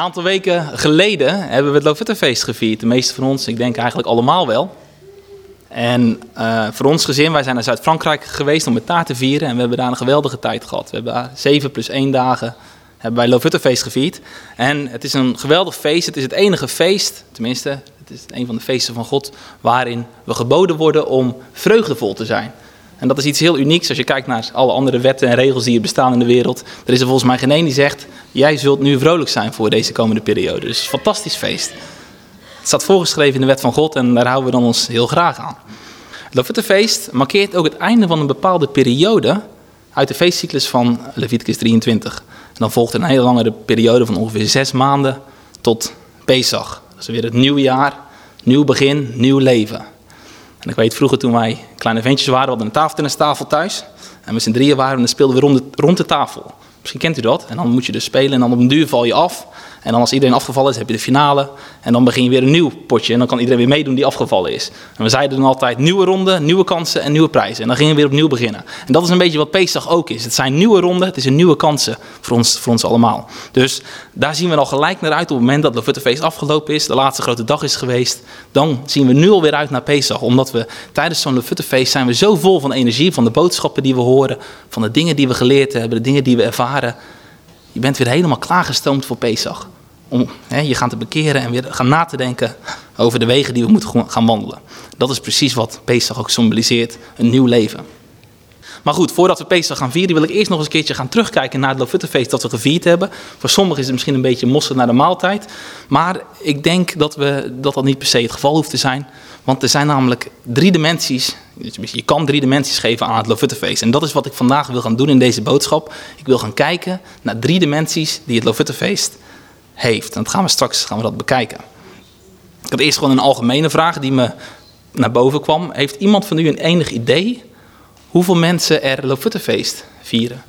Een aantal weken geleden hebben we het Lofuttefeest gevierd. De meeste van ons, ik denk eigenlijk allemaal wel. En uh, voor ons gezin, wij zijn naar Zuid-Frankrijk geweest om het taart te vieren. En we hebben daar een geweldige tijd gehad. We hebben zeven plus één dagen hebben wij Lofuttefeest gevierd. En het is een geweldig feest. Het is het enige feest, tenminste, het is een van de feesten van God, waarin we geboden worden om vreugdevol te zijn. En dat is iets heel unieks als je kijkt naar alle andere wetten en regels die er bestaan in de wereld. Er is er volgens mij geen één die zegt, jij zult nu vrolijk zijn voor deze komende periode. Dus fantastisch feest. Het staat voorgeschreven in de wet van God en daar houden we dan ons heel graag aan. Het Lofuttefeest markeert ook het einde van een bepaalde periode uit de feestcyclus van Leviticus 23. En dan volgt een hele lange periode van ongeveer zes maanden tot Pesach. Dat is weer het nieuwe jaar, nieuw begin, nieuw leven. En ik weet vroeger toen wij kleine ventjes waren, we hadden een tafeltennistafel thuis. En met z'n drieën waren en dan speelden we rond de, rond de tafel. Misschien kent u dat. En dan moet je dus spelen en dan op een duur val je af. En dan als iedereen afgevallen is, heb je de finale. En dan begin je weer een nieuw potje. En dan kan iedereen weer meedoen die afgevallen is. En we zeiden dan altijd nieuwe ronde, nieuwe kansen en nieuwe prijzen. En dan gingen we weer opnieuw beginnen. En dat is een beetje wat Pesach ook is. Het zijn nieuwe ronden, het is een nieuwe kansen voor ons, voor ons allemaal. Dus daar zien we al gelijk naar uit op het moment dat de feest afgelopen is. De laatste grote dag is geweest. Dan zien we nu alweer uit naar Pesach. Omdat we tijdens zo'n feest zijn we zo vol van energie. Van de boodschappen die we horen. Van de dingen die we geleerd hebben. De dingen die we ervaren. Je bent weer helemaal klaargestoomd voor Pesach om je gaan te bekeren en weer gaan na te denken over de wegen die we moeten gaan wandelen. Dat is precies wat Pesach ook symboliseert, een nieuw leven. Maar goed, voordat we Pesach gaan vieren, wil ik eerst nog eens een keertje gaan terugkijken naar het Lofuttefeest dat we gevierd hebben. Voor sommigen is het misschien een beetje mossen naar de maaltijd. Maar ik denk dat, we, dat dat niet per se het geval hoeft te zijn. Want er zijn namelijk drie dimensies. Je kan drie dimensies geven aan het Lofuttefeest. En dat is wat ik vandaag wil gaan doen in deze boodschap. Ik wil gaan kijken naar drie dimensies die het Lofuttefeest heeft. En dat gaan we straks gaan we dat bekijken. Ik had eerst gewoon een algemene vraag die me naar boven kwam. Heeft iemand van u een enig idee hoeveel mensen er Lofuttefeest vieren?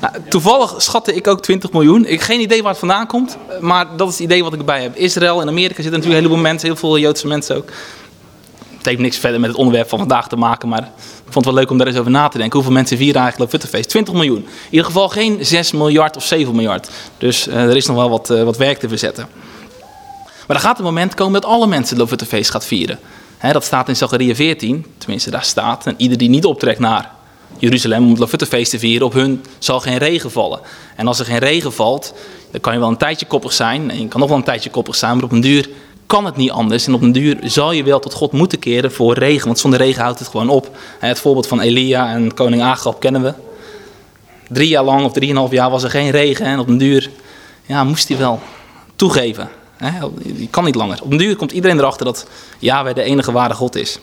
Nou, toevallig schatte ik ook 20 miljoen. Ik geen idee waar het vandaan komt, maar dat is het idee wat ik erbij heb. Israël en Amerika zitten natuurlijk een heleboel mensen, heel veel Joodse mensen ook. Het heeft niks verder met het onderwerp van vandaag te maken, maar ik vond het wel leuk om daar eens over na te denken. Hoeveel mensen vieren eigenlijk Lofuttefeest? 20 miljoen. In ieder geval geen 6 miljard of 7 miljard. Dus uh, er is nog wel wat, uh, wat werk te verzetten. Maar er gaat een moment komen dat alle mensen Lofuttefeest gaat vieren. Dat staat in Zachariah 14, tenminste daar staat. En ieder die niet optrekt naar Jeruzalem om het Lofuttefeest te vieren, op hun zal geen regen vallen. En als er geen regen valt, dan kan je wel een tijdje koppig zijn. En je kan nog wel een tijdje koppig zijn, maar op een duur kan het niet anders. En op een duur zal je wel tot God moeten keren voor regen. Want zonder regen houdt het gewoon op. Het voorbeeld van Elia en koning Agab kennen we. Drie jaar lang of drieënhalf jaar was er geen regen. En op een duur ja, moest hij wel toegeven. Je kan niet langer. Op een duur komt iedereen erachter dat Yahweh de enige ware God is.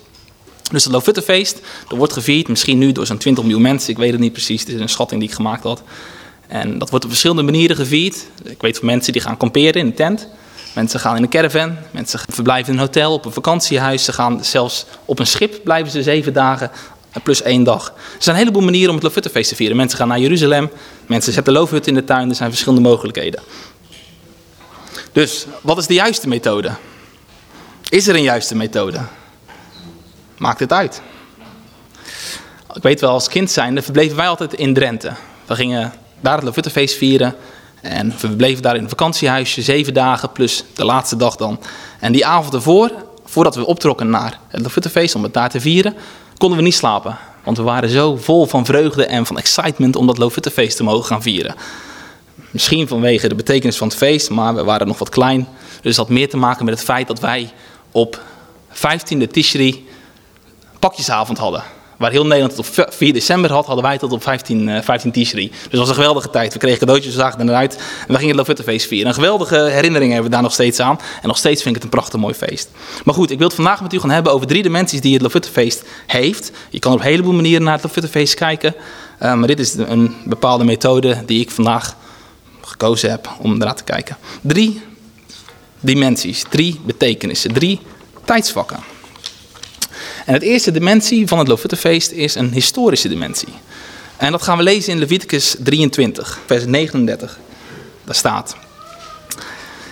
Dus het Lofuttefeest, dat wordt gevierd, misschien nu door zo'n 20 miljoen mensen. Ik weet het niet precies, het is een schatting die ik gemaakt had. En dat wordt op verschillende manieren gevierd. Ik weet van mensen die gaan kamperen in een tent. Mensen gaan in een caravan, mensen verblijven in een hotel, op een vakantiehuis. Ze gaan zelfs op een schip, blijven ze zeven dagen plus één dag. Er zijn een heleboel manieren om het Lofuttefeest te vieren. Mensen gaan naar Jeruzalem, mensen zetten loofhut in de tuin. Er zijn verschillende mogelijkheden. Dus, wat is de juiste methode? Is er een juiste methode? Maakt het uit. Ik weet wel, als kind zijnde verbleven wij altijd in Drenthe. We gingen daar het Lofuttefeest vieren. En we bleven daar in een vakantiehuisje, zeven dagen plus de laatste dag dan. En die avond ervoor, voordat we optrokken naar het Lofuttefeest om het daar te vieren, konden we niet slapen. Want we waren zo vol van vreugde en van excitement om dat Lofuttefeest te mogen gaan vieren. Misschien vanwege de betekenis van het feest, maar we waren nog wat klein. Dus dat had meer te maken met het feit dat wij op 15e Tishri pakjesavond hadden waar heel Nederland tot 4 december had, hadden wij tot op 15, uh, 15 Tishri. Dus dat was een geweldige tijd. We kregen cadeautjes, we zagen eruit en we gingen het Lofuttefeest vieren. Een geweldige herinnering hebben we daar nog steeds aan. En nog steeds vind ik het een prachtig mooi feest. Maar goed, ik wil het vandaag met u gaan hebben over drie dimensies die het Lofuttefeest heeft. Je kan op een heleboel manieren naar het Lofuttefeest kijken. Uh, maar dit is een bepaalde methode die ik vandaag gekozen heb om naar te kijken. Drie dimensies, drie betekenissen, drie tijdsvakken. En het eerste dimensie van het Lofuttefeest is een historische dimensie. En dat gaan we lezen in Leviticus 23, vers 39. Daar staat: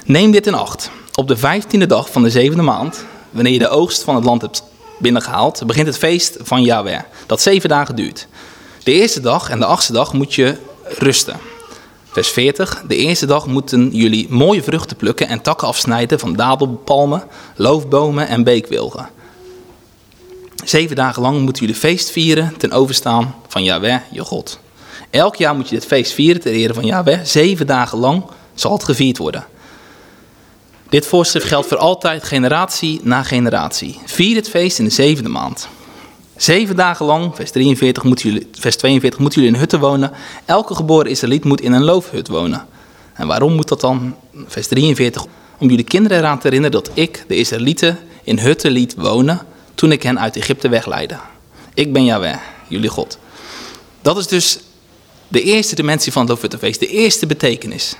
Neem dit in acht. Op de vijftiende dag van de zevende maand, wanneer je de oogst van het land hebt binnengehaald, begint het feest van Yahweh, dat zeven dagen duurt. De eerste dag en de achtste dag moet je rusten. Vers 40. De eerste dag moeten jullie mooie vruchten plukken en takken afsnijden van dadelpalmen, loofbomen en beekwilgen. Zeven dagen lang moeten jullie feest vieren ten overstaan van Yahweh, je God. Elk jaar moet je dit feest vieren ter ere van Yahweh. Zeven dagen lang zal het gevierd worden. Dit voorschrift geldt voor altijd, generatie na generatie. Vier het feest in de zevende maand. Zeven dagen lang, vers, 43, moeten jullie, vers 42, moeten jullie in hutten wonen. Elke geboren Israëliet moet in een loofhut wonen. En waarom moet dat dan? Vers 43, om jullie kinderen eraan te herinneren dat ik de Israëlieten in hutten liet wonen toen ik hen uit Egypte wegleidde. Ik ben Yahweh, jullie God. Dat is dus de eerste dimensie van het loofhuttenfeest, de eerste betekenis.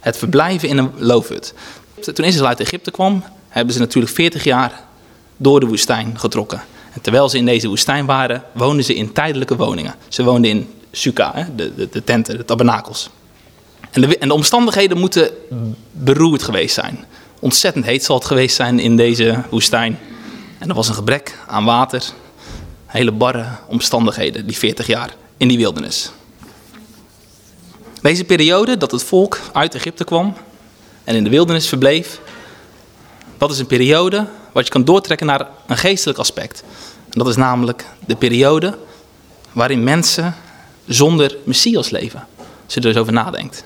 Het verblijven in een loofhut. Toen Israël uit Egypte kwam, hebben ze natuurlijk 40 jaar door de woestijn getrokken. En terwijl ze in deze woestijn waren, woonden ze in tijdelijke woningen. Ze woonden in sukkah, de, de, de tenten, de tabernakels. En de, en de omstandigheden moeten beroerd geweest zijn. Ontzettend heet zal het geweest zijn in deze woestijn. En er was een gebrek aan water. Hele barre omstandigheden, die 40 jaar in die wildernis. Deze periode dat het volk uit Egypte kwam en in de wildernis verbleef, dat is een periode wat je kan doortrekken naar een geestelijk aspect. En dat is namelijk de periode waarin mensen zonder Messias leven. Als je er eens over nadenkt.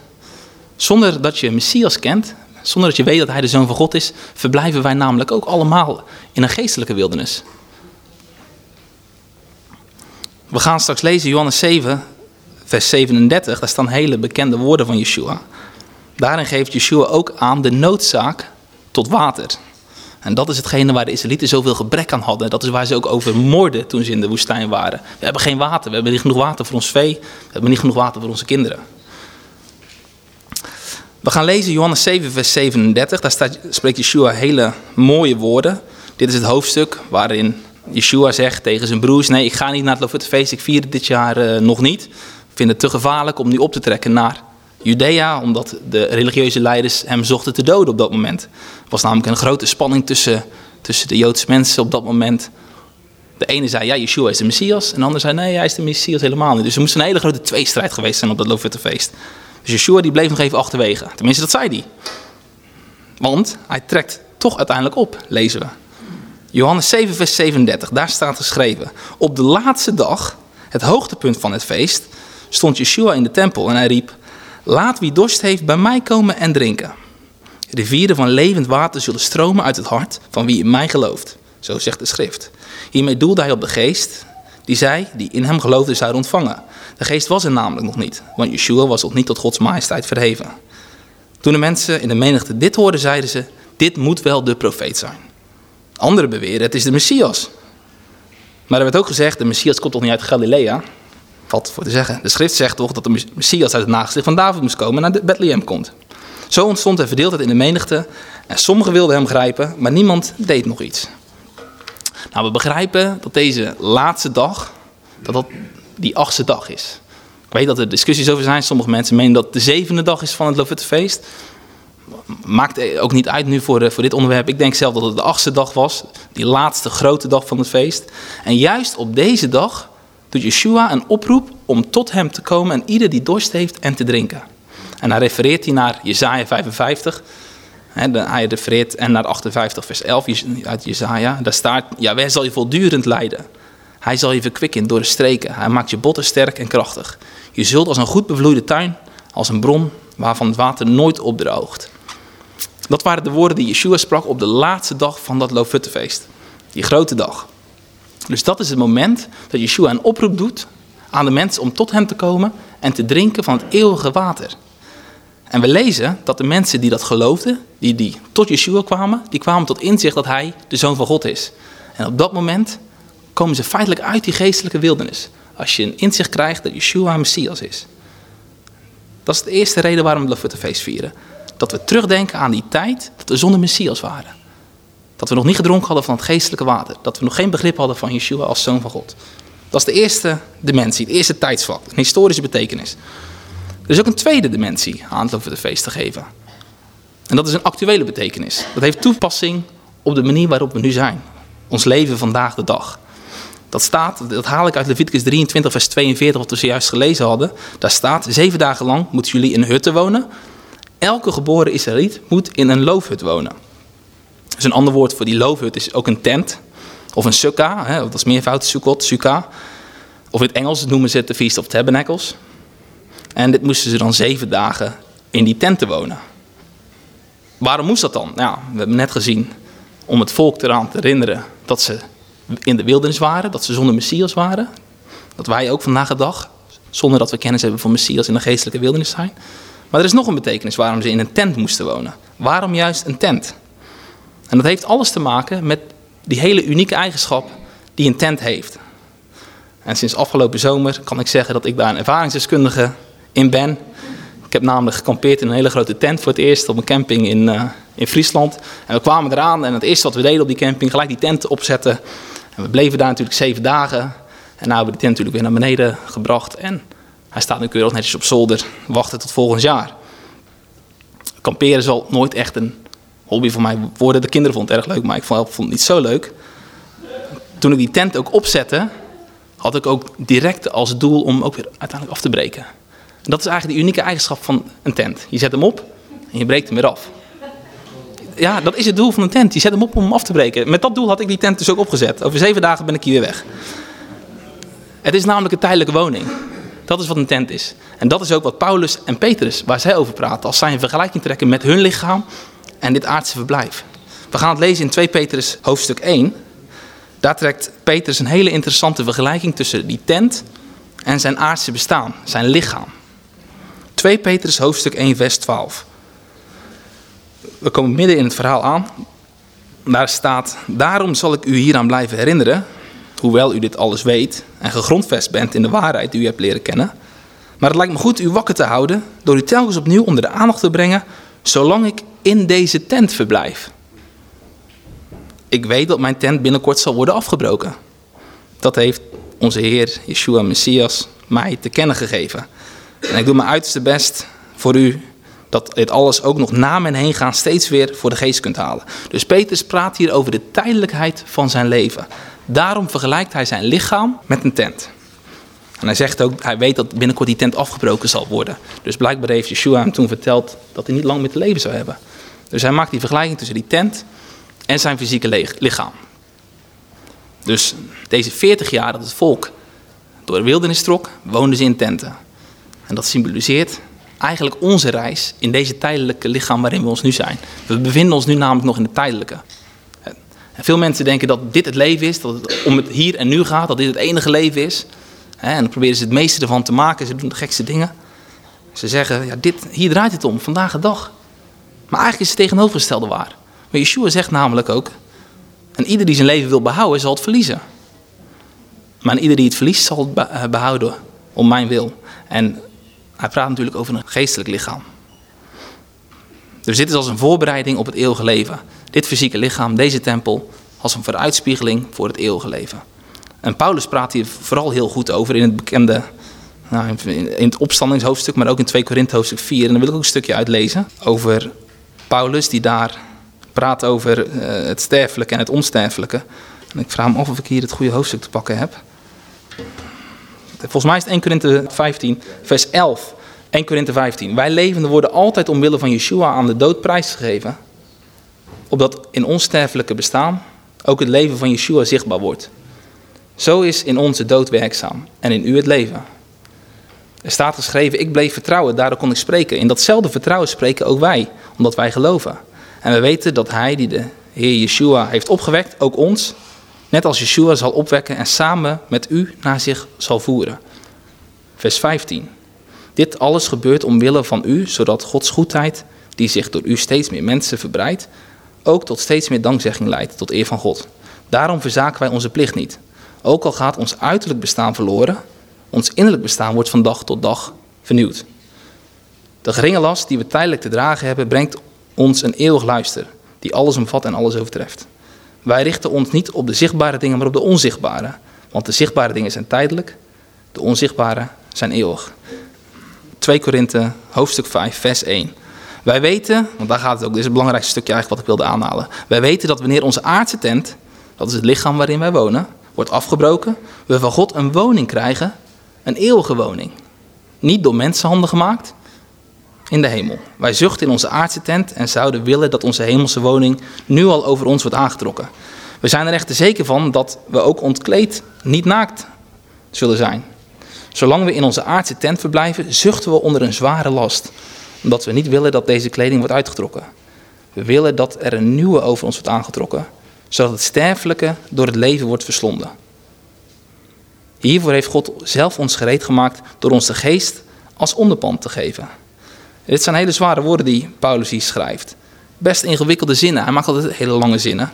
Zonder dat je Messias kent, zonder dat je weet dat hij de Zoon van God is, verblijven wij namelijk ook allemaal in een geestelijke wildernis. We gaan straks lezen Johannes 7, vers 37. Daar staan hele bekende woorden van Yeshua. Daarin geeft Yeshua ook aan de noodzaak tot water. En dat is hetgene waar de Israëlieten zoveel gebrek aan hadden. Dat is waar ze ook over moorden toen ze in de woestijn waren. We hebben geen water, we hebben niet genoeg water voor ons vee, we hebben niet genoeg water voor onze kinderen. We gaan lezen Johannes 7, vers 37. Daar staat, spreekt Yeshua hele mooie woorden. Dit is het hoofdstuk waarin Yeshua zegt tegen zijn broers: Nee, ik ga niet naar het feest. ik vier het dit jaar uh, nog niet. Ik vind het te gevaarlijk om nu op te trekken naar Judea, omdat de religieuze leiders hem zochten te doden op dat moment. Er was namelijk een grote spanning tussen, tussen de Joodse mensen op dat moment. De ene zei, ja, Yeshua is de Messias. En de ander zei, nee, hij is de Messias helemaal niet. Dus er moest een hele grote tweestrijd geweest zijn op dat Lofuttefeest. Dus Yeshua die bleef nog even achterwege. Tenminste, dat zei hij. Want hij trekt toch uiteindelijk op, lezen we. Johannes 7, vers 37, daar staat geschreven. Op de laatste dag, het hoogtepunt van het feest, stond Yeshua in de tempel en hij riep... Laat wie dorst heeft bij mij komen en drinken. Rivieren van levend water zullen stromen uit het hart van wie in mij gelooft. Zo zegt de schrift. Hiermee doelde hij op de geest die zij, die in hem geloofden, zouden ontvangen. De geest was er namelijk nog niet, want Yeshua was nog niet tot Gods majesteit verheven. Toen de mensen in de menigte dit hoorden, zeiden ze, dit moet wel de profeet zijn. Anderen beweren, het is de Messias. Maar er werd ook gezegd, de Messias komt toch niet uit Galilea? Valt voor te zeggen. De schrift zegt toch dat de Messias uit het nageslacht van David moest komen en naar Bethlehem komt. Zo ontstond er verdeeldheid in de menigte en sommigen wilden hem grijpen, maar niemand deed nog iets. Nou, we begrijpen dat deze laatste dag, dat dat die achtste dag is. Ik weet dat er discussies over zijn. Sommige mensen menen dat de zevende dag is van het Lofuttefeest. Maakt ook niet uit nu voor, voor dit onderwerp. Ik denk zelf dat het de achtste dag was. Die laatste grote dag van het feest. En juist op deze dag doet Yeshua een oproep om tot hem te komen en ieder die dorst heeft en te drinken. En hij refereert hij naar Jezaja 55. Hij refereert en naar 58 vers 11 uit Jezaja. Daar staat, ja, wij zal je voortdurend leiden. Hij zal je verkwikken door de streken. Hij maakt je botten sterk en krachtig. Je zult als een goed bevloeide tuin, als een bron waarvan het water nooit opdroogt. Dat waren de woorden die Yeshua sprak op de laatste dag van dat Lofuttefeest. Die grote dag. Dus dat is het moment dat Yeshua een oproep doet aan de mensen om tot hem te komen en te drinken van het eeuwige water. En we lezen dat de mensen die dat geloofden, die, die tot Yeshua kwamen, die kwamen tot inzicht dat hij de Zoon van God is. En op dat moment komen ze feitelijk uit die geestelijke wildernis. Als je een inzicht krijgt dat Yeshua Messias is. Dat is de eerste reden waarom we het Lofuttefeest vieren. Dat we terugdenken aan die tijd dat we zonder Messias waren. Dat we nog niet gedronken hadden van het geestelijke water. Dat we nog geen begrip hadden van Yeshua als zoon van God. Dat is de eerste dimensie, het eerste tijdsvak, een historische betekenis. Er is ook een tweede dimensie aan het feest te geven. En dat is een actuele betekenis. Dat heeft toepassing op de manier waarop we nu zijn. Ons leven vandaag de dag. Dat staat, dat haal ik uit Leviticus 23, vers 42, wat we zojuist gelezen hadden. Daar staat, zeven dagen lang moeten jullie in hutten wonen. Elke geboren Israëliet moet in een loofhut wonen. Dus een ander woord voor die loofhut is ook een tent. Of een sukkah, hè, dat is meervoud, sukkot, sukkah. Of in het Engels noemen ze het de Feast of Tabernacles. En dit moesten ze dan zeven dagen in die tenten wonen. Waarom moest dat dan? Nou, we hebben net gezien om het volk eraan te herinneren dat ze in de wildernis waren, dat ze zonder Messias waren. Dat wij ook vandaag de dag, zonder dat we kennis hebben van Messias, in de geestelijke wildernis zijn. Maar er is nog een betekenis waarom ze in een tent moesten wonen. Waarom juist een tent? En dat heeft alles te maken met die hele unieke eigenschap die een tent heeft. En sinds afgelopen zomer kan ik zeggen dat ik daar een ervaringsdeskundige in ben. Ik heb namelijk gekampeerd in een hele grote tent voor het eerst op een camping in, uh, in Friesland. En we kwamen eraan en het eerste wat we deden op die camping, gelijk die tent opzetten. En we bleven daar natuurlijk zeven dagen. En nou hebben we die tent natuurlijk weer naar beneden gebracht. En hij staat nu keurig netjes op zolder, wachten tot volgend jaar. Kamperen zal nooit echt een hobby van mij worden. De kinderen vonden het erg leuk, maar ik vond het niet zo leuk. Toen ik die tent ook opzette, had ik ook direct als doel om ook weer uiteindelijk af te breken. En dat is eigenlijk de unieke eigenschap van een tent. Je zet hem op en je breekt hem weer af. Ja, dat is het doel van een tent. Je zet hem op om hem af te breken. Met dat doel had ik die tent dus ook opgezet. Over zeven dagen ben ik hier weer weg. Het is namelijk een tijdelijke woning. Dat is wat een tent is. En dat is ook wat Paulus en Petrus, waar zij over praten, als zij een vergelijking trekken met hun lichaam en dit aardse verblijf. We gaan het lezen in 2 Petrus hoofdstuk 1. Daar trekt Petrus een hele interessante vergelijking tussen die tent en zijn aardse bestaan, zijn lichaam. 2 Petrus hoofdstuk 1 vers 12. We komen midden in het verhaal aan. Daar staat, daarom zal ik u hieraan blijven herinneren, hoewel u dit alles weet en gegrondvest bent in de waarheid die u hebt leren kennen. Maar het lijkt me goed u wakker te houden door u telkens opnieuw onder de aandacht te brengen, zolang ik in deze tent verblijf. Ik weet dat mijn tent binnenkort zal worden afgebroken. Dat heeft onze Heer, Yeshua Messias, mij te kennen gegeven. En ik doe mijn uiterste best voor u dat dit alles ook nog na men heen gaan steeds weer voor de geest kunt halen. Dus Petrus praat hier over de tijdelijkheid van zijn leven. Daarom vergelijkt hij zijn lichaam met een tent. En hij zegt ook, hij weet dat binnenkort die tent afgebroken zal worden. Dus blijkbaar heeft Yeshua hem toen verteld dat hij niet lang meer te leven zou hebben. Dus hij maakt die vergelijking tussen die tent en zijn fysieke lichaam. Dus deze 40 jaar dat het volk door de wildernis trok, woonden ze in tenten. En dat symboliseert eigenlijk onze reis in deze tijdelijke lichaam waarin we ons nu zijn. We bevinden ons nu namelijk nog in het tijdelijke. En veel mensen denken dat dit het leven is, dat het om het hier en nu gaat, dat dit het enige leven is. En dan proberen ze het meeste ervan te maken, ze doen de gekste dingen. Ze zeggen, ja, dit, hier draait het om, vandaag de dag. Maar eigenlijk is het tegenovergestelde waar. Maar Yeshua zegt namelijk ook, en ieder die zijn leven wil behouden, zal het verliezen. Maar ieder die het verliest, zal het eh, behouden om mijn wil. En hij praat natuurlijk over een geestelijk lichaam. Dus dit is als een voorbereiding op het eeuwige leven. Dit fysieke lichaam, deze tempel, als een vooruitspiegeling voor het eeuwige leven. En Paulus praat hier vooral heel goed over in het bekende, nou, in het opstandingshoofdstuk, maar ook in 2 Korinthe hoofdstuk 4. En daar wil ik ook een stukje uitlezen over Paulus die daar praat over uh, het sterfelijke en het onsterfelijke. En ik vraag me af of ik hier het goede hoofdstuk te pakken heb. Volgens mij is het 1 Korinthe 15, vers 11. 1 Korinthe 15. Wij levenden worden altijd omwille van Yeshua aan de dood prijsgegeven. Opdat in ons sterfelijke bestaan ook het leven van Yeshua zichtbaar wordt. Zo is in onze dood werkzaam en in u het leven. Er staat geschreven, ik bleef vertrouwen, daardoor kon ik spreken. In datzelfde vertrouwen spreken ook wij, omdat wij geloven. En we weten dat hij die de Heer Yeshua heeft opgewekt, ook ons, net als Yeshua zal opwekken en samen met u naar zich zal voeren. Vers 15. Dit alles gebeurt omwille van u, zodat Gods goedheid, die zich door u steeds meer mensen verbreidt, ook tot steeds meer dankzegging leidt tot eer van God. Daarom verzaken wij onze plicht niet. Ook al gaat ons uiterlijk bestaan verloren, ons innerlijk bestaan wordt van dag tot dag vernieuwd. De geringe last die we tijdelijk te dragen hebben, brengt ons een eeuwig luister, die alles omvat en alles overtreft. Wij richten ons niet op de zichtbare dingen, maar op de onzichtbare. Want de zichtbare dingen zijn tijdelijk, de onzichtbare zijn eeuwig. 2 Korinthe, hoofdstuk 5, vers 1. Wij weten, want daar gaat het ook, dit is het belangrijkste stukje eigenlijk wat ik wilde aanhalen. Wij weten dat wanneer onze aardse tent, dat is het lichaam waarin wij wonen, wordt afgebroken, we van God een woning krijgen, een eeuwige woning. Niet door mensenhanden gemaakt, in de hemel. Wij zuchten in onze aardse tent en zouden willen dat onze hemelse woning nu al over ons wordt aangetrokken. We zijn er echter zeker van dat we ook ontkleed, niet naakt zullen zijn. Zolang we in onze aardse tent verblijven, zuchten we onder een zware last, omdat we niet willen dat deze kleding wordt uitgetrokken. We willen dat er een nieuwe over ons wordt aangetrokken, zodat het sterfelijke door het leven wordt verslonden. Hiervoor heeft God zelf ons gereed gemaakt door ons de geest als onderpand te geven. Dit zijn hele zware woorden die Paulus hier schrijft. Best ingewikkelde zinnen. Hij maakt altijd hele lange zinnen.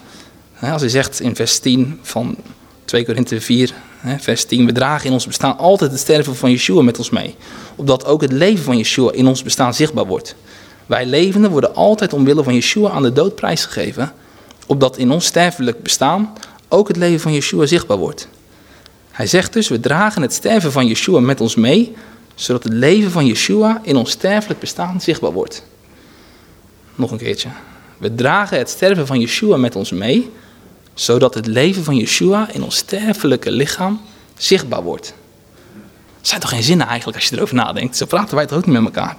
Als hij zegt in vers 10 van 2 Korinthe 4, vers 10, we dragen in ons bestaan altijd het sterven van Yeshua met ons mee. Opdat ook het leven van Yeshua in ons bestaan zichtbaar wordt. Wij levenden worden altijd omwille van Yeshua aan de dood prijsgegeven. Opdat in ons sterfelijk bestaan ook het leven van Yeshua zichtbaar wordt. Hij zegt dus, we dragen het sterven van Yeshua met ons mee, zodat het leven van Yeshua in ons sterfelijk bestaan zichtbaar wordt. Nog een keertje. We dragen het sterven van Yeshua met ons mee, zodat het leven van Yeshua in ons sterfelijke lichaam zichtbaar wordt. Dat zijn toch geen zinnen eigenlijk als je erover nadenkt? Zo praten wij toch ook niet met elkaar.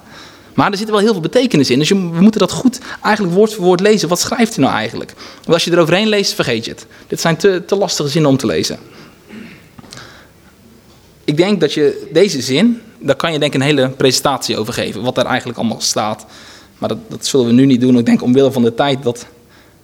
Maar er zit wel heel veel betekenis in. Dus we moeten dat goed eigenlijk woord voor woord lezen. Wat schrijft hij nou eigenlijk? Want als je eroverheen leest, vergeet je het. Dit zijn te, te lastige zinnen om te lezen. Ik denk dat je deze zin, daar kan je denk ik een hele presentatie over geven. Wat daar eigenlijk allemaal staat. Maar dat, dat zullen we nu niet doen. Ik denk omwille van de tijd dat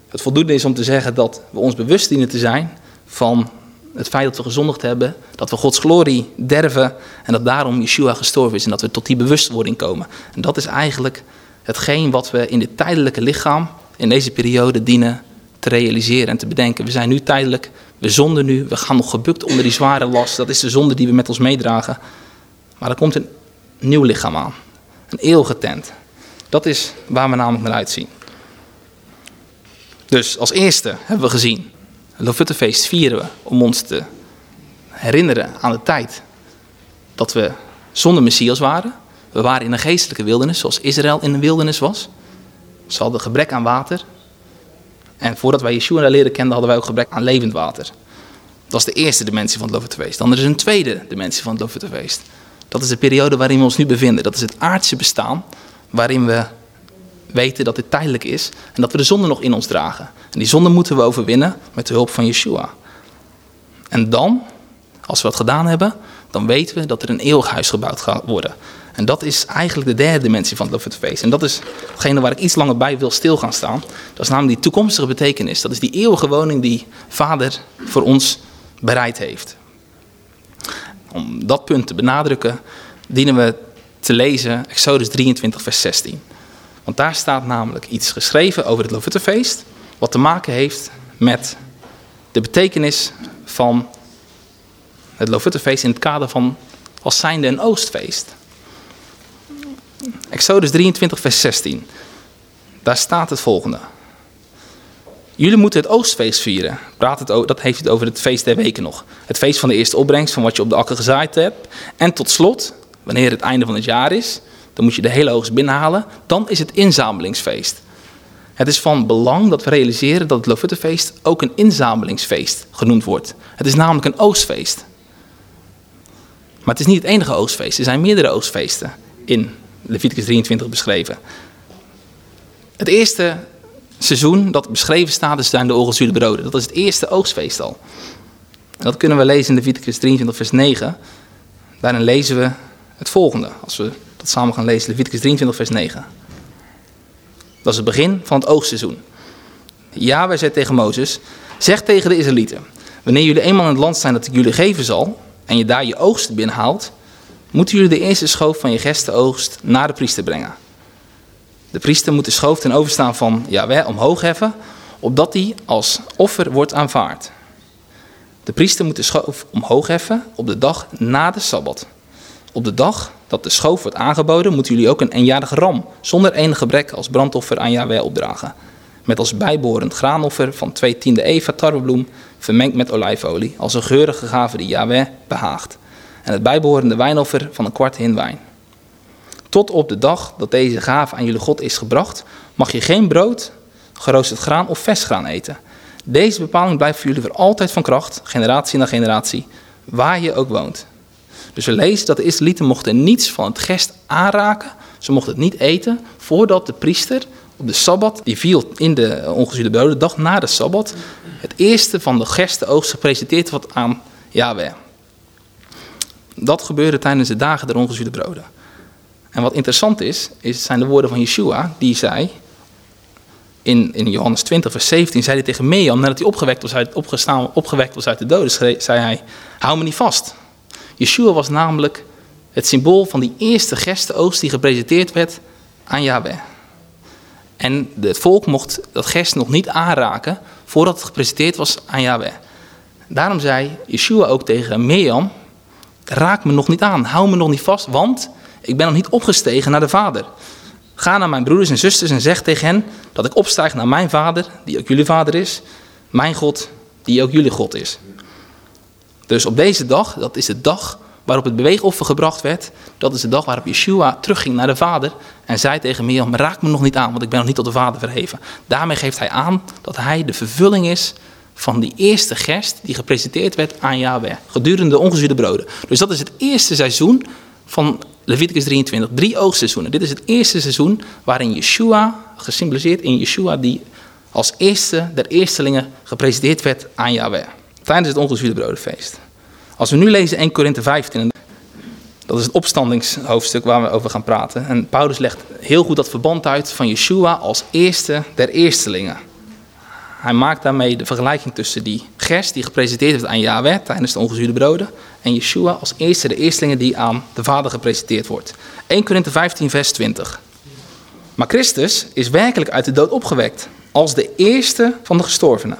het voldoende is om te zeggen dat we ons bewust dienen te zijn van het feit dat we gezondigd hebben, dat we Gods glorie derven en dat daarom Yeshua gestorven is en dat we tot die bewustwording komen. En dat is eigenlijk hetgeen wat we in dit tijdelijke lichaam in deze periode dienen te realiseren en te bedenken. We zijn nu tijdelijk, we zonden nu, we gaan nog gebukt onder die zware last. Dat is de zonde die we met ons meedragen. Maar er komt een nieuw lichaam aan, een eeuwige tent. Dat is waar we namelijk naar uitzien. Dus als eerste hebben we gezien, het Lofuttefeest vieren we om ons te herinneren aan de tijd dat we zonder Messias waren. We waren in een geestelijke wildernis, zoals Israël in een wildernis was. Ze hadden gebrek aan water. En voordat wij Yeshua leren kenden, hadden wij ook gebrek aan levend water. Dat is de eerste dimensie van het Lofuttefeest. Dan er is een tweede dimensie van het Lofuttefeest. Dat is de periode waarin we ons nu bevinden. Dat is het aardse bestaan, waarin we weten dat dit tijdelijk is en dat we de zonde nog in ons dragen. En die zonde moeten we overwinnen met de hulp van Yeshua. En dan, als we dat gedaan hebben, dan weten we dat er een eeuwig huis gebouwd gaat worden. En dat is eigenlijk de derde dimensie van het Feest. En dat is hetgene waar ik iets langer bij wil stil gaan staan. Dat is namelijk die toekomstige betekenis. Dat is die eeuwige woning die Vader voor ons bereid heeft. Om dat punt te benadrukken, dienen we te lezen Exodus 23, vers 16. Want daar staat namelijk iets geschreven over het Lofuttefeest, wat te maken heeft met de betekenis van het Lofuttefeest in het kader van als zijnde een oostfeest. Exodus 23, vers 16. Daar staat het volgende. Jullie moeten het oostfeest vieren. Praat het, dat heeft het over het feest der weken nog. Het feest van de eerste opbrengst van wat je op de akker gezaaid hebt. En tot slot, wanneer het einde van het jaar is, dan moet je de hele oogst binnenhalen. Dan is het inzamelingsfeest. Het is van belang dat we realiseren dat het Lofuttefeest ook een inzamelingsfeest genoemd wordt. Het is namelijk een oogstfeest. Maar het is niet het enige oogstfeest. Er zijn meerdere oogstfeesten in Leviticus 23 beschreven. Het eerste seizoen dat beschreven staat, zijn de ongezuurde broden. Dat is het eerste oogstfeest al. Dat kunnen we lezen in Leviticus 23 vers 9. Daarin lezen we het volgende. Als we dat samen gaan lezen, Leviticus 23, vers 9. Dat is het begin van het oogstseizoen. wij zei tegen Mozes, zeg tegen de Israëlieten, wanneer jullie eenmaal in het land zijn dat ik jullie geven zal, en je daar je oogst binnenhaalt, moeten jullie de eerste schoof van je gestenoogst naar de priester brengen. De priester moet de schoof ten overstaan van Yahweh omhoog heffen, opdat die als offer wordt aanvaard. De priester moet de schoof omhoog heffen op de dag na de Sabbat. Op de dag dat de schoof wordt aangeboden, moeten jullie ook een eenjarige ram zonder enig gebrek als brandoffer aan Yahweh opdragen. Met als bijbehorend graanoffer van twee tiende eva tarwebloem, vermengd met olijfolie, als een geurige gave die Yahweh behaagt. En het bijbehorende wijnoffer van een kwart hin wijn. Tot op de dag dat deze gave aan jullie God is gebracht, mag je geen brood, geroosterd graan of vers graan eten. Deze bepaling blijft voor jullie voor altijd van kracht, generatie na generatie, waar je ook woont. Dus we lezen dat de Israëlieten mochten niets van het gest aanraken. Ze mochten het niet eten voordat de priester op de Sabbat, die viel in de ongezuurde broden, de dag na de Sabbat, het eerste van de gerstenoogst gepresenteerd wordt aan Yahweh. Dat gebeurde tijdens de dagen der ongezuurde broden. En wat interessant is, is zijn de woorden van Yeshua, die zei, in, in Johannes 20 vers 17, zei hij tegen Mirjam, nadat hij opgewekt was uit, opgestaan, opgewekt was uit de doden, zei hij, hou me niet vast. Yeshua was namelijk het symbool van die eerste gerstenoogst die gepresenteerd werd aan Yahweh. En het volk mocht dat gerst nog niet aanraken voordat het gepresenteerd was aan Yahweh. Daarom zei Yeshua ook tegen Mirjam, raak me nog niet aan, hou me nog niet vast, want ik ben nog niet opgestegen naar de Vader. Ga naar mijn broeders en zusters en zeg tegen hen dat ik opstijg naar mijn Vader, die ook jullie Vader is, mijn God, die ook jullie God is. Dus op deze dag, dat is de dag waarop het beweegoffer gebracht werd, dat is de dag waarop Yeshua terugging naar de Vader en zei tegen Mirjam, raak me nog niet aan, want ik ben nog niet tot de Vader verheven. Daarmee geeft hij aan dat hij de vervulling is van die eerste gerst die gepresenteerd werd aan Yahweh, gedurende de ongezuurde broden. Dus dat is het eerste seizoen van Leviticus 23, drie oogstseizoenen. Dit is het eerste seizoen waarin Yeshua, gesymboliseerd in Yeshua, die als eerste der eerstelingen gepresenteerd werd aan Yahweh. Tijdens het ongezuurde brodenfeest. Als we nu lezen 1 Korinthe 15, dat is het opstandingshoofdstuk waar we over gaan praten. En Paulus legt heel goed dat verband uit van Yeshua als eerste der eerstelingen. Hij maakt daarmee de vergelijking tussen die gerst die gepresenteerd werd aan Yahweh tijdens de ongezuurde broden. En Yeshua als eerste de eerstelingen die aan de Vader gepresenteerd wordt. 1 Korinthe 15 vers 20. Maar Christus is werkelijk uit de dood opgewekt als de eerste van de gestorvenen.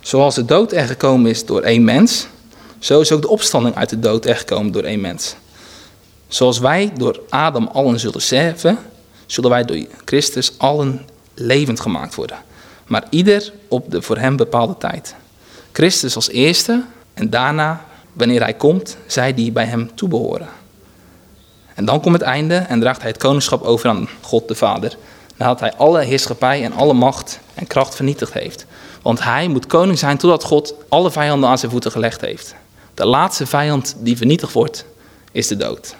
Zoals de dood er gekomen is door één mens, zo is ook de opstanding uit de dood er gekomen door één mens. Zoals wij door Adam allen zullen sterven, zullen wij door Christus allen levend gemaakt worden maar ieder op de voor hem bepaalde tijd. Christus als eerste en daarna, wanneer hij komt, zij die bij hem toebehoren. En dan komt het einde en draagt hij het koningschap over aan God de Vader, nadat hij alle heerschappij en alle macht en kracht vernietigd heeft. Want hij moet koning zijn totdat God alle vijanden aan zijn voeten gelegd heeft. De laatste vijand die vernietigd wordt, is de dood.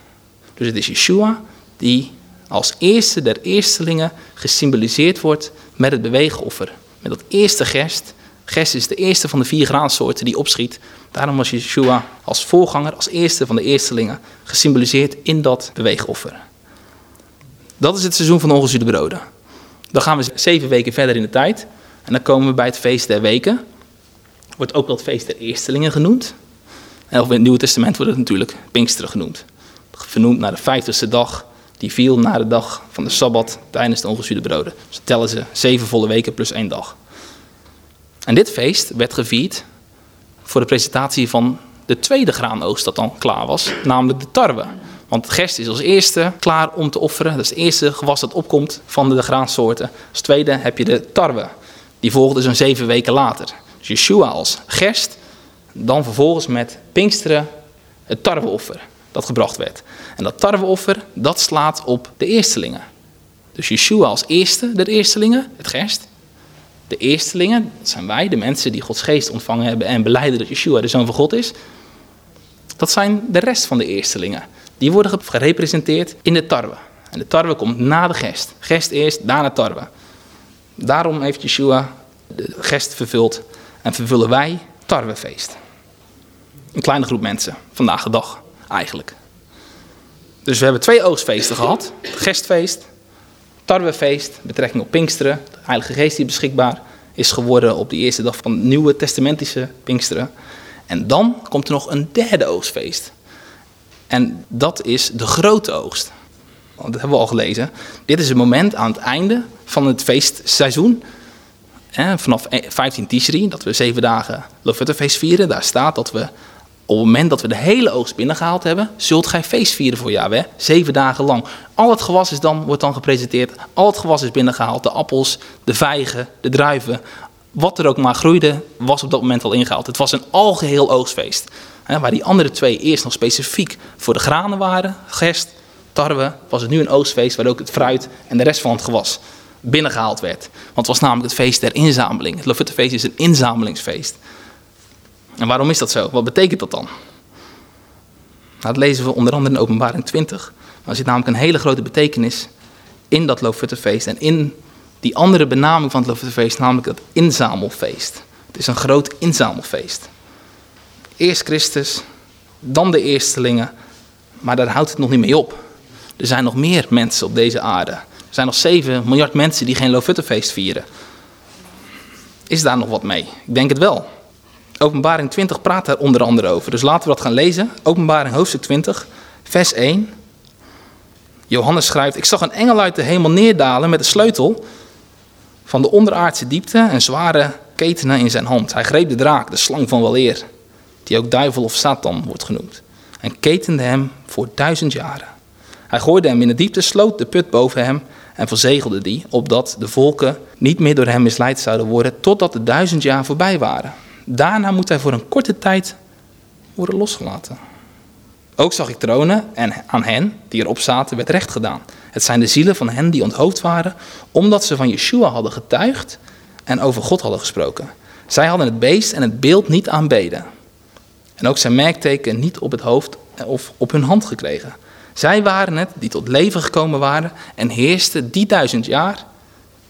Dus het is Yeshua die als eerste der eerstelingen gesymboliseerd wordt met het beweegoffer. Met dat eerste gerst. Gerst is de eerste van de vier graansoorten die opschiet. Daarom was Yeshua als voorganger, als eerste van de eerstelingen, gesymboliseerd in dat beweegoffer. Dat is het seizoen van de ongezuurde broden. Dan gaan we zeven weken verder in de tijd. En dan komen we bij het feest der weken. Wordt ook wel het feest der eerstelingen genoemd. En in het Nieuwe Testament wordt het natuurlijk Pinksteren genoemd. Vernoemd naar de vijftigste dag die viel na de dag van de Sabbat tijdens de ongezuurde broden. Dus tellen ze zeven volle weken plus één dag. En dit feest werd gevierd voor de presentatie van de tweede graanoogst dat dan klaar was, namelijk de tarwe. Want het gerst is als eerste klaar om te offeren. Dat is het eerste gewas dat opkomt van de graansoorten. Als tweede heb je de tarwe. Die volgde zo'n zeven weken later. Dus Yeshua als gerst. Dan vervolgens met Pinksteren het tarweoffer dat gebracht werd. En dat tarweoffer, dat slaat op de eerstelingen. Dus Yeshua als eerste de eerstelingen, het gerst. De eerstelingen, dat zijn wij, de mensen die Gods geest ontvangen hebben en beleiden dat Yeshua de Zoon van God is. Dat zijn de rest van de eerstelingen. Die worden gerepresenteerd in de tarwe. En de tarwe komt na de gerst. Gerst eerst, daarna tarwe. Daarom heeft Yeshua de gerst vervuld en vervullen wij tarwefeest. Een kleine groep mensen, vandaag de dag eigenlijk. Dus we hebben twee oogstfeesten gehad. Het gestfeest, tarwefeest, betrekking op Pinksteren. De Heilige Geest die beschikbaar is geworden op de eerste dag van het Nieuwe Testamentische Pinksteren. En dan komt er nog een derde oogstfeest. En dat is de grote oogst. Dat hebben we al gelezen. Dit is het moment aan het einde van het feestseizoen. vanaf 15 Tishri, dat we zeven dagen Lofuttefeest vieren. Daar staat dat we op het moment dat we de hele oogst binnengehaald hebben, zult gij feest vieren voor Yahweh, zeven dagen lang. Al het gewas is dan, wordt dan gepresenteerd, al het gewas is binnengehaald, de appels, de vijgen, de druiven, wat er ook maar groeide, was op dat moment al ingehaald. Het was een algeheel oogstfeest. waar die andere twee eerst nog specifiek voor de granen waren, gerst, tarwe, was het nu een oogstfeest waar ook het fruit en de rest van het gewas binnengehaald werd. Want het was namelijk het feest der inzameling. Het Lofuttefeest is een inzamelingsfeest. En waarom is dat zo? Wat betekent dat dan? Nou, dat lezen we onder andere in openbaring 20. Er zit namelijk een hele grote betekenis in dat Lofuttefeest en in die andere benaming van het Lofuttefeest, namelijk het inzamelfeest. Het is een groot inzamelfeest. Eerst Christus, dan de eerstelingen, maar daar houdt het nog niet mee op. Er zijn nog meer mensen op deze aarde. Er zijn nog 7 miljard mensen die geen Lofuttefeest vieren. Is daar nog wat mee? Ik denk het wel. Openbaring 20 praat daar onder andere over. Dus laten we dat gaan lezen. Openbaring hoofdstuk 20, vers 1. Johannes schrijft: Ik zag een engel uit de hemel neerdalen met een sleutel van de onderaardse diepte en zware ketenen in zijn hand. Hij greep de draak, de slang van weleer, die ook duivel of Satan wordt genoemd, en ketende hem voor duizend jaren. Hij gooide hem in de diepte, sloot de put boven hem en verzegelde die, opdat de volken niet meer door hem misleid zouden worden, totdat de duizend jaar voorbij waren. Daarna moet hij voor een korte tijd worden losgelaten. Ook zag ik tronen en aan hen die erop zaten werd recht gedaan. Het zijn de zielen van hen die onthoofd waren, omdat ze van Yeshua hadden getuigd en over God hadden gesproken. Zij hadden het beest en het beeld niet aanbeden. En ook zijn merkteken niet op het hoofd of op hun hand gekregen. Zij waren het die tot leven gekomen waren en heersten die duizend jaar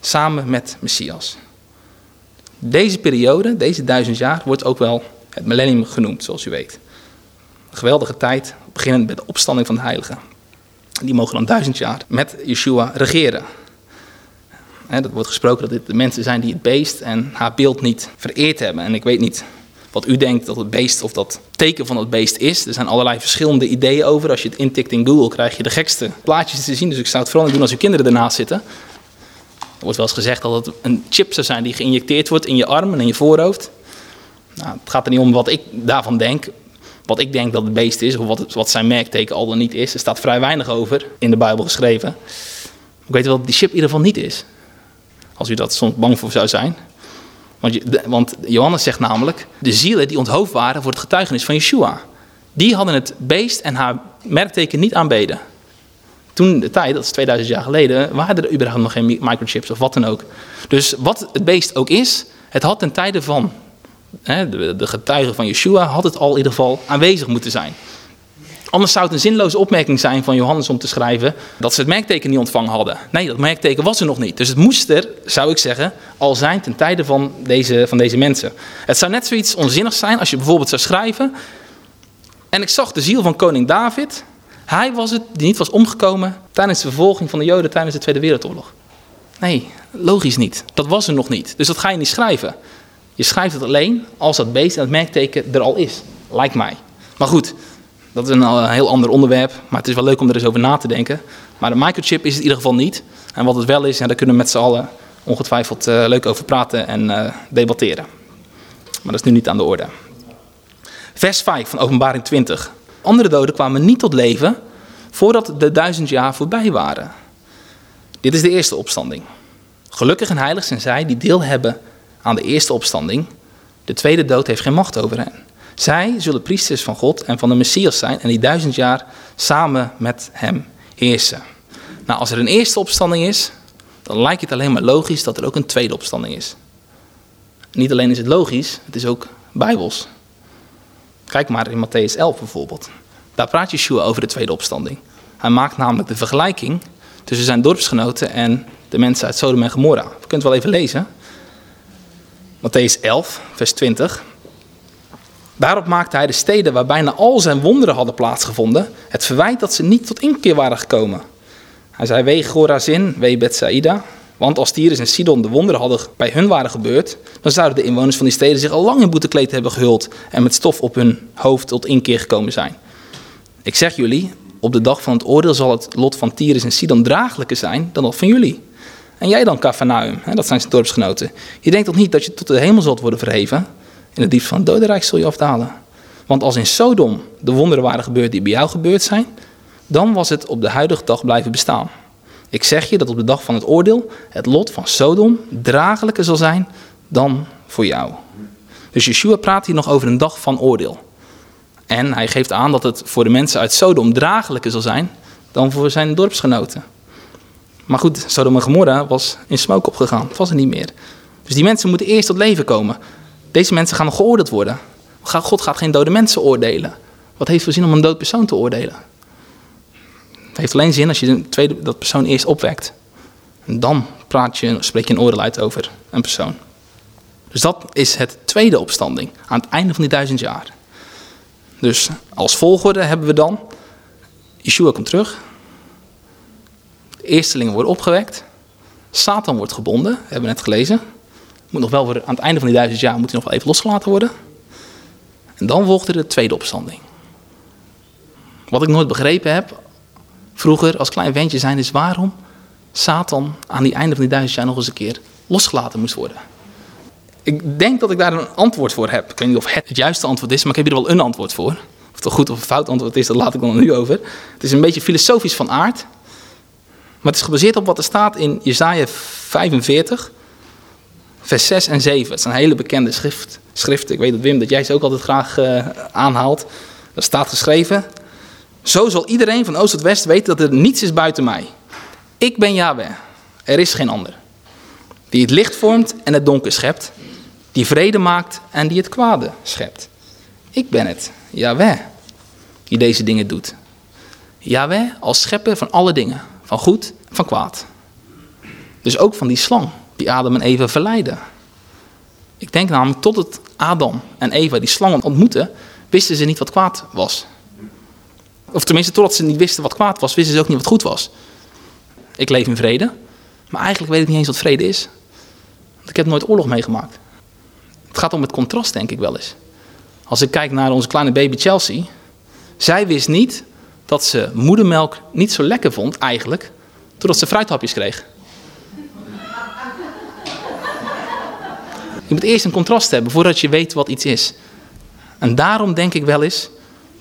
samen met Messias. Deze periode, deze duizend jaar, wordt ook wel het millennium genoemd, zoals u weet. Een geweldige tijd, beginnend met de opstanding van de heiligen. Die mogen dan duizend jaar met Yeshua regeren. dat wordt gesproken dat dit de mensen zijn die het beest en haar beeld niet vereerd hebben. En ik weet niet wat u denkt dat het beest of dat teken van het beest is. Er zijn allerlei verschillende ideeën over. Als je het intikt in Google krijg je de gekste plaatjes te zien. Dus ik zou het vooral niet doen als uw kinderen ernaast zitten. Wordt wel eens gezegd dat het een chip zou zijn die geïnjecteerd wordt in je arm en in je voorhoofd. Nou, het gaat er niet om wat ik daarvan denk. Wat ik denk dat het beest is, of wat, wat zijn merkteken al dan niet is. Er staat vrij weinig over in de Bijbel geschreven. Ik weet wel dat die chip in ieder geval niet is. Als u dat soms bang voor zou zijn. Want, want Johannes zegt namelijk, de zielen die onthoofd waren voor het getuigenis van Yeshua. Die hadden het beest en haar merkteken niet aanbeden. Toen de tijd, dat is 2000 jaar geleden, waren er überhaupt nog geen microchips of wat dan ook. Dus wat het beest ook is, het had ten tijde van hè, de, getuigen van Yeshua, had het al in ieder geval aanwezig moeten zijn. Anders zou het een zinloze opmerking zijn van Johannes om te schrijven dat ze het merkteken niet ontvangen hadden. Nee, dat merkteken was er nog niet. Dus het moest er, zou ik zeggen, al zijn ten tijde van deze, van deze mensen. Het zou net zoiets onzinnig zijn als je bijvoorbeeld zou schrijven. En ik zag de ziel van koning David. Hij was het die niet was omgekomen tijdens de vervolging van de Joden tijdens de Tweede Wereldoorlog. Nee, logisch niet. Dat was er nog niet. Dus dat ga je niet schrijven. Je schrijft het alleen als dat beest en het merkteken er al is. Lijkt mij. Maar goed, dat is een, heel ander onderwerp. Maar het is wel leuk om er eens over na te denken. Maar de microchip is het in ieder geval niet. En wat het wel is, ja, daar kunnen we met z'n allen ongetwijfeld uh, leuk over praten en uh, debatteren. Maar dat is nu niet aan de orde. Vers 5 van Openbaring 20. Andere doden kwamen niet tot leven voordat de duizend jaar voorbij waren. Dit is de eerste opstanding. Gelukkig en heilig zijn zij die deel hebben aan de eerste opstanding. De tweede dood heeft geen macht over hen. Zij zullen priesters van God en van de Messias zijn en die duizend jaar samen met hem heersen. Nou, als er een eerste opstanding is, dan lijkt het alleen maar logisch dat er ook een tweede opstanding is. Niet alleen is het logisch, het is ook bijbels. Kijk maar in Matthäus 11 bijvoorbeeld. Daar praat Yeshua over de tweede opstanding. Hij maakt namelijk de vergelijking tussen zijn dorpsgenoten en de mensen uit Sodom en Gomorra. Je kunt het wel even lezen. Matthäus 11, vers 20. Daarop maakte hij de steden waar bijna al zijn wonderen hadden plaatsgevonden het verwijt dat ze niet tot inkeer waren gekomen. Hij zei, wee Gorazin, wee Bethsaida, want als Tyrus en Sidon de wonderen hadden bij hun waren gebeurd, dan zouden de inwoners van die steden zich al lang in boetekleed hebben gehuld en met stof op hun hoofd tot inkeer gekomen zijn. Ik zeg jullie, op de dag van het oordeel zal het lot van Tyrus en Sidon draaglijker zijn dan dat van jullie. En jij dan, Capernaum, dat zijn zijn dorpsgenoten. Je denkt toch niet dat je tot de hemel zult worden verheven? In het diep van het dodenrijk zul je afdalen. Want als in Sodom de wonderen waren gebeurd die bij jou gebeurd zijn, dan was het op de huidige dag blijven bestaan. Ik zeg je dat op de dag van het oordeel het lot van Sodom draaglijker zal zijn dan voor jou. Dus Yeshua praat hier nog over een dag van oordeel. En hij geeft aan dat het voor de mensen uit Sodom draaglijker zal zijn dan voor zijn dorpsgenoten. Maar goed, Sodom en Gomorra was in smoke opgegaan. Het was er niet meer. Dus die mensen moeten eerst tot leven komen. Deze mensen gaan nog geoordeeld worden. God gaat geen dode mensen oordelen. Wat heeft het zin om een dood persoon te oordelen? Het heeft alleen zin als je de tweede, dat persoon eerst opwekt. En dan praat je, spreek je een oordeel uit over een persoon. Dus dat is het tweede opstanding aan het einde van die duizend jaar. Dus als volgorde hebben we dan, Yeshua komt terug, de eerstelingen worden opgewekt, Satan wordt gebonden, hebben we net gelezen. Moet nog wel worden, aan het einde van die duizend jaar moet hij nog wel even losgelaten worden. En dan volgde de tweede opstanding. Wat ik nooit begrepen heb, vroeger als klein ventje zijn, is waarom Satan aan die einde van die duizend jaar nog eens een keer losgelaten moest worden. Ik denk dat ik daar een antwoord voor heb. Ik weet niet of het het juiste antwoord is, maar ik heb hier wel een antwoord voor. Of het een goed of een fout antwoord is, dat laat ik dan nu over. Het is een beetje filosofisch van aard. Maar het is gebaseerd op wat er staat in Jesaja 45, vers 6 en 7. Het zijn hele bekende schrift, schriften. Ik weet dat Wim, dat jij ze ook altijd graag uh, aanhaalt. Er staat geschreven, zo zal iedereen van oost tot west weten dat er niets is buiten mij. Ik ben Yahweh, er is geen ander. Die het licht vormt en het donker schept. Die vrede maakt en die het kwade schept. Ik ben het, Yahweh, die deze dingen doet. Yahweh als schepper van alle dingen, van goed en van kwaad. Dus ook van die slang die Adam en Eva verleidde. Ik denk namelijk tot het Adam en Eva die slangen ontmoetten, wisten ze niet wat kwaad was. Of tenminste, totdat ze niet wisten wat kwaad was, wisten ze ook niet wat goed was. Ik leef in vrede, maar eigenlijk weet ik niet eens wat vrede is. Want ik heb nooit oorlog meegemaakt. Het gaat om het contrast, denk ik wel eens. Als ik kijk naar onze kleine baby Chelsea, zij wist niet dat ze moedermelk niet zo lekker vond, eigenlijk, totdat ze fruithapjes kreeg. Je moet eerst een contrast hebben voordat je weet wat iets is. En daarom denk ik wel eens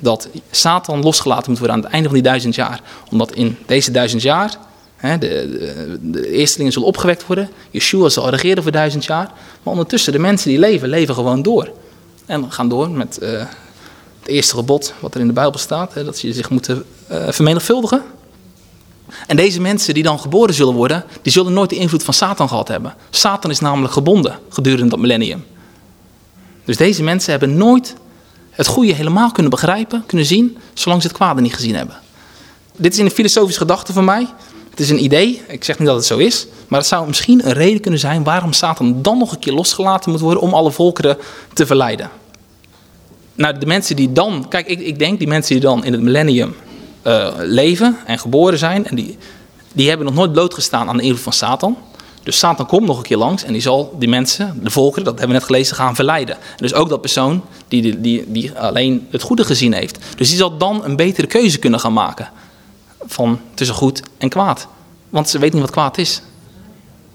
dat Satan losgelaten moet worden aan het einde van die duizend jaar. Omdat in deze duizend jaar hè, de, de, de eerstelingen zullen opgewekt worden. Yeshua zal regeren voor duizend jaar. Maar ondertussen, de mensen die leven, leven gewoon door. En gaan door met uh, het eerste gebod wat er in de Bijbel staat. Dat ze zich moeten uh, vermenigvuldigen. En deze mensen die dan geboren zullen worden, die zullen nooit de invloed van Satan gehad hebben. Satan is namelijk gebonden gedurende dat millennium. Dus deze mensen hebben nooit het goede helemaal kunnen begrijpen, kunnen zien, zolang ze het kwade niet gezien hebben. Dit is een filosofische gedachte van mij. Het is een idee, ik zeg niet dat het zo is, maar het zou misschien een reden kunnen zijn waarom Satan dan nog een keer losgelaten moet worden om alle volkeren te verleiden. Nou, de mensen die dan, kijk, ik, ik denk die mensen die dan in het millennium uh, leven en geboren zijn, en die, die hebben nog nooit blootgestaan aan de invloed van Satan. Dus Satan komt nog een keer langs en die zal die mensen, de volkeren, dat hebben we net gelezen, gaan verleiden. Dus ook dat persoon die, die, die alleen het goede gezien heeft. Dus die zal dan een betere keuze kunnen gaan maken van tussen goed en kwaad. Want ze weet niet wat kwaad is.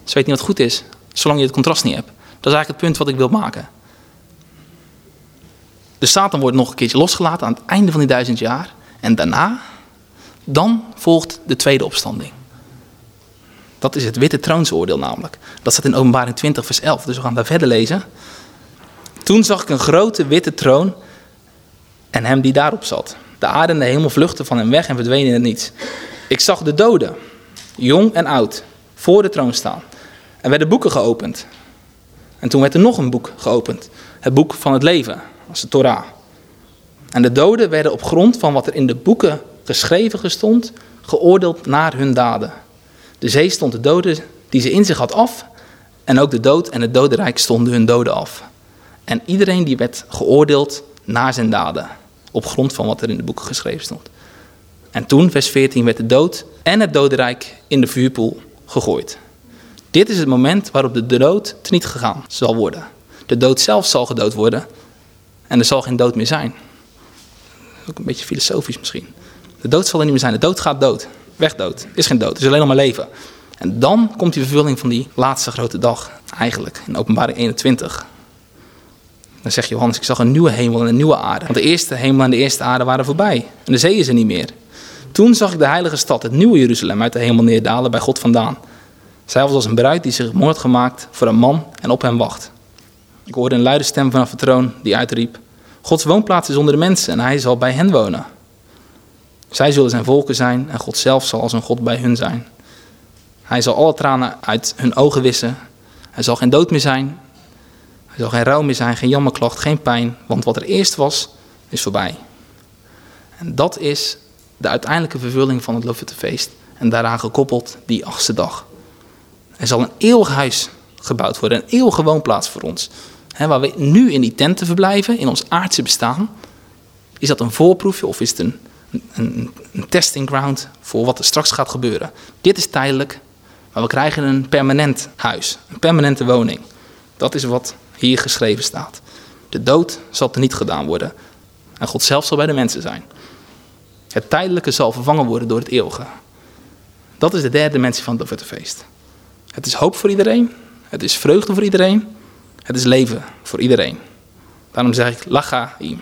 Ze weet niet wat goed is, zolang je het contrast niet hebt. Dat is eigenlijk het punt wat ik wil maken. Dus Satan wordt nog een keertje losgelaten aan het einde van die duizend jaar. En daarna, dan volgt de tweede opstanding. Dat is het witte troonsoordeel namelijk. Dat staat in openbaring 20 vers 11. Dus we gaan daar verder lezen. Toen zag ik een grote witte troon en hem die daarop zat. De aarde en de hemel vluchtten van hem weg en verdwenen in het niets. Ik zag de doden, jong en oud, voor de troon staan. Er werden boeken geopend. En toen werd er nog een boek geopend. Het boek van het leven, is de Torah. En de doden werden op grond van wat er in de boeken geschreven stond, geoordeeld naar hun daden. De zee stond de doden die ze in zich had af. En ook de dood en het dodenrijk stonden hun doden af. En iedereen die werd geoordeeld naar zijn daden. Op grond van wat er in de boeken geschreven stond. En toen, vers 14, werd de dood en het dodenrijk in de vuurpoel gegooid. Dit is het moment waarop de dood niet gegaan zal worden. De dood zelf zal gedood worden. En er zal geen dood meer zijn. Ook een beetje filosofisch misschien. De dood zal er niet meer zijn. De dood gaat dood. Wegdood. Is geen dood. Het is alleen nog maar leven. En dan komt die vervulling van die laatste grote dag. Eigenlijk. In openbaring 21. Dan zegt Johannes, ik zag een nieuwe hemel en een nieuwe aarde. Want de eerste hemel en de eerste aarde waren voorbij. En de zee is er niet meer. Toen zag ik de heilige stad, het nieuwe Jeruzalem, uit de hemel neerdalen bij God vandaan. Zij was als een bruid die zich moord gemaakt voor een man en op hem wacht. Ik hoorde een luide stem vanaf de troon die uitriep: Gods woonplaats is onder de mensen en hij zal bij hen wonen. Zij zullen zijn volken zijn en God zelf zal als een God bij hun zijn. Hij zal alle tranen uit hun ogen wissen. Er zal geen dood meer zijn. Er zal geen rouw meer zijn, geen jammerklacht, geen pijn. Want wat er eerst was, is voorbij. En dat is de uiteindelijke vervulling van het Lofuttefeest. En daaraan gekoppeld die achtste dag. Er zal een eeuwig huis gebouwd worden, een eeuwige woonplaats voor ons. waar we nu in die tenten verblijven, in ons aardse bestaan. Is dat een voorproefje of is het een, een, testing ground voor wat er straks gaat gebeuren? Dit is tijdelijk, maar we krijgen een permanent huis, een permanente woning. Dat is wat hier geschreven staat. De dood zal er niet gedaan worden. En God zelf zal bij de mensen zijn. Het tijdelijke zal vervangen worden door het eeuwige. Dat is de derde dimensie van het feest. Het is hoop voor iedereen. Het is vreugde voor iedereen. Het is leven voor iedereen. Daarom zeg ik lachaim.